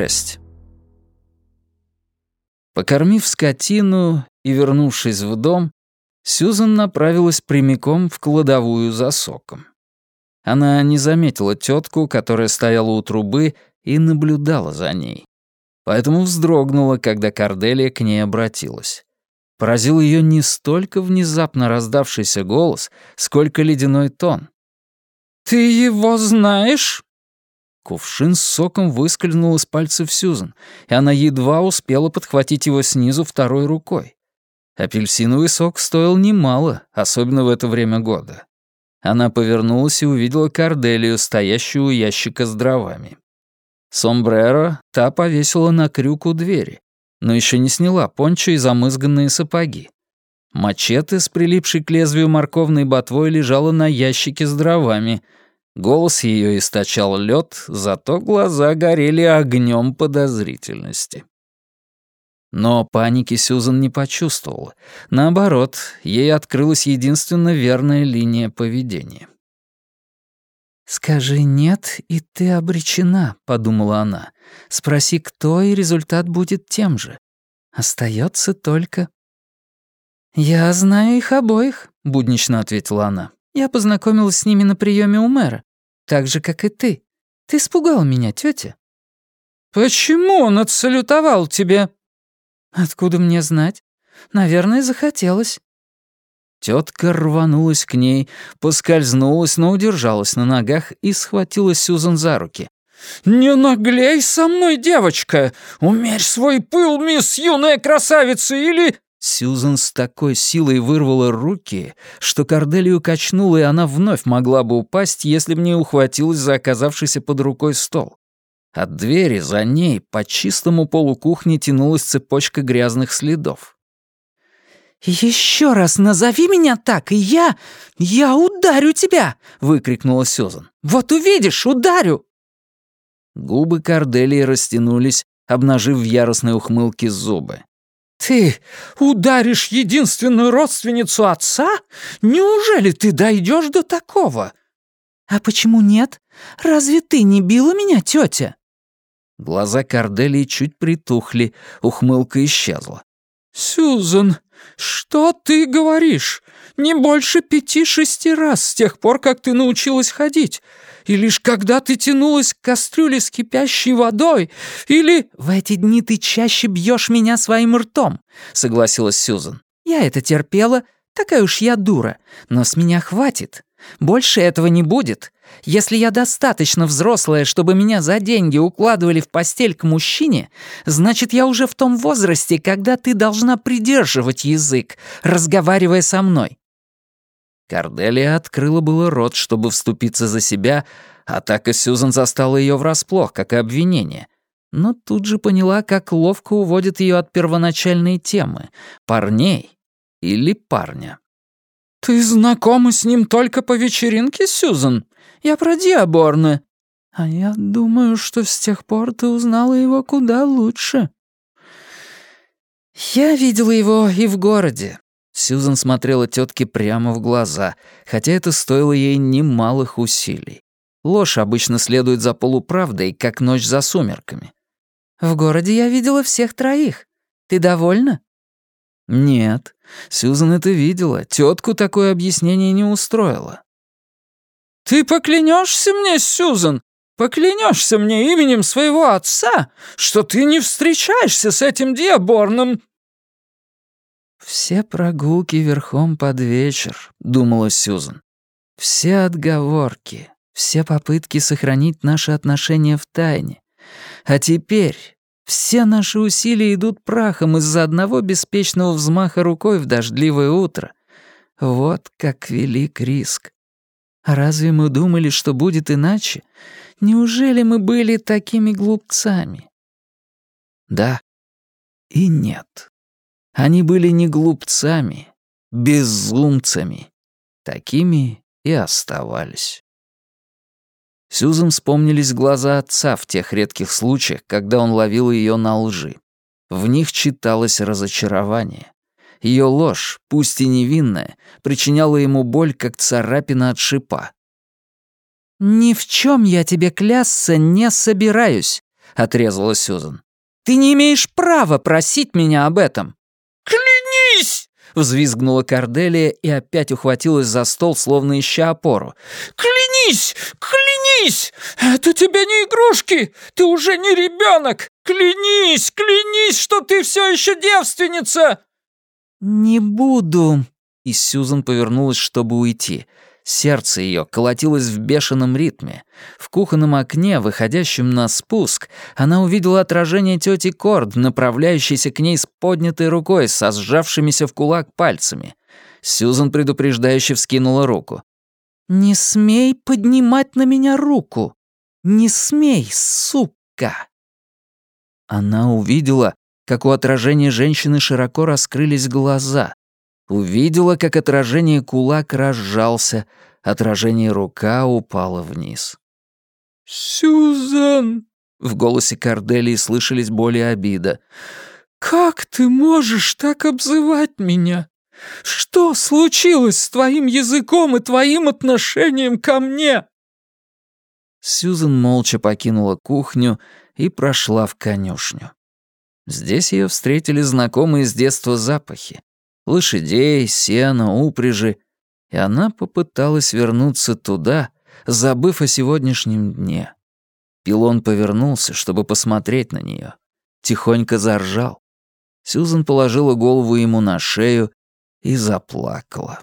6. Покормив скотину и вернувшись в дом, Сьюзан направилась прямиком в кладовую за соком. Она не заметила тетку, которая стояла у трубы и наблюдала за ней. Поэтому вздрогнула, когда Корделия к ней обратилась. Поразил ее не столько внезапно раздавшийся голос, сколько ледяной тон. «Ты его знаешь?» Кувшин с соком выскользнул из пальцев Сьюзан, и она едва успела подхватить его снизу второй рукой. Апельсиновый сок стоил немало, особенно в это время года. Она повернулась и увидела Корделию, стоящую у ящика с дровами. Сомбреро та повесила на крюк у двери, но еще не сняла пончо и замызганные сапоги. Мачете с прилипшей к лезвию морковной ботвой лежала на ящике с дровами — Голос ее источал лед, зато глаза горели огнем подозрительности. Но паники Сюзан не почувствовала. Наоборот, ей открылась единственно верная линия поведения. «Скажи «нет», и ты обречена», — подумала она. «Спроси, кто, и результат будет тем же. Остается только...» «Я знаю их обоих», — буднично ответила она. Я познакомилась с ними на приеме у мэра, так же, как и ты. Ты испугал меня, тетя. Почему он отсалютовал тебе? Откуда мне знать? Наверное, захотелось. Тетка рванулась к ней, поскользнулась, но удержалась на ногах и схватила Сюзан за руки. «Не наглей со мной, девочка! Умерь свой пыл, мисс юная красавица, или...» Сьюзен с такой силой вырвала руки, что Корделию качнула, и она вновь могла бы упасть, если бы не ухватилась за оказавшийся под рукой стол. От двери за ней по чистому полу кухни тянулась цепочка грязных следов. «Еще раз назови меня так, и я... я ударю тебя!» — выкрикнула Сьюзан. «Вот увидишь, ударю!» Губы Корделии растянулись, обнажив в яростной ухмылке зубы. «Ты ударишь единственную родственницу отца? Неужели ты дойдешь до такого?» «А почему нет? Разве ты не била меня, тетя?» Глаза Корделии чуть притухли, ухмылка исчезла. «Сюзан, что ты говоришь? Не больше пяти-шести раз с тех пор, как ты научилась ходить и лишь когда ты тянулась к кастрюле с кипящей водой, или... В эти дни ты чаще бьешь меня своим ртом, согласилась Сьюзан. Я это терпела, такая уж я дура, но с меня хватит. Больше этого не будет. Если я достаточно взрослая, чтобы меня за деньги укладывали в постель к мужчине, значит, я уже в том возрасте, когда ты должна придерживать язык, разговаривая со мной. Корделия открыла было рот, чтобы вступиться за себя, атака Сьюзан застала ее врасплох, как и обвинение. Но тут же поняла, как ловко уводит ее от первоначальной темы — парней или парня. «Ты знакома с ним только по вечеринке, Сьюзан? Я про Диаборна». «А я думаю, что с тех пор ты узнала его куда лучше». «Я видела его и в городе. Сьюзан смотрела тетке прямо в глаза, хотя это стоило ей немалых усилий. Ложь обычно следует за полуправдой, как ночь за сумерками. «В городе я видела всех троих. Ты довольна?» «Нет. Сьюзан это видела. Тетку такое объяснение не устроило». «Ты поклянешься мне, Сьюзан? Поклянешься мне именем своего отца, что ты не встречаешься с этим Диаборном?» «Все прогулки верхом под вечер», — думала Сьюзан. «Все отговорки, все попытки сохранить наши отношения в тайне. А теперь все наши усилия идут прахом из-за одного беспечного взмаха рукой в дождливое утро. Вот как велик риск. разве мы думали, что будет иначе? Неужели мы были такими глупцами? Да и нет. Они были не глупцами, безумцами. Такими и оставались. Сюзан вспомнились глаза отца в тех редких случаях, когда он ловил ее на лжи. В них читалось разочарование. Ее ложь, пусть и невинная, причиняла ему боль, как царапина от шипа. «Ни в чем я тебе клясться не собираюсь», — отрезала Сьюзан. «Ты не имеешь права просить меня об этом». «Клянись!» — взвизгнула Корделия и опять ухватилась за стол, словно ища опору. «Клянись! Клянись! Это тебе не игрушки! Ты уже не ребенок! Клянись! Клянись, что ты все еще девственница!» «Не буду!» И Сьюзан повернулась, чтобы уйти. Сердце ее колотилось в бешеном ритме. В кухонном окне, выходящем на спуск, она увидела отражение тети Корд, направляющейся к ней с поднятой рукой, со сжавшимися в кулак пальцами. Сьюзан предупреждающе вскинула руку. «Не смей поднимать на меня руку! Не смей, сука!» Она увидела, как у отражения женщины широко раскрылись глаза. Увидела, как отражение кулак разжался, отражение рука упало вниз. «Сюзан!» — в голосе Корделии слышались боли и обида. «Как ты можешь так обзывать меня? Что случилось с твоим языком и твоим отношением ко мне?» Сьюзен молча покинула кухню и прошла в конюшню. Здесь ее встретили знакомые с детства запахи лошадей, сена, упряжи, и она попыталась вернуться туда, забыв о сегодняшнем дне. Пилон повернулся, чтобы посмотреть на нее. Тихонько заржал. Сьюзан положила голову ему на шею и заплакала.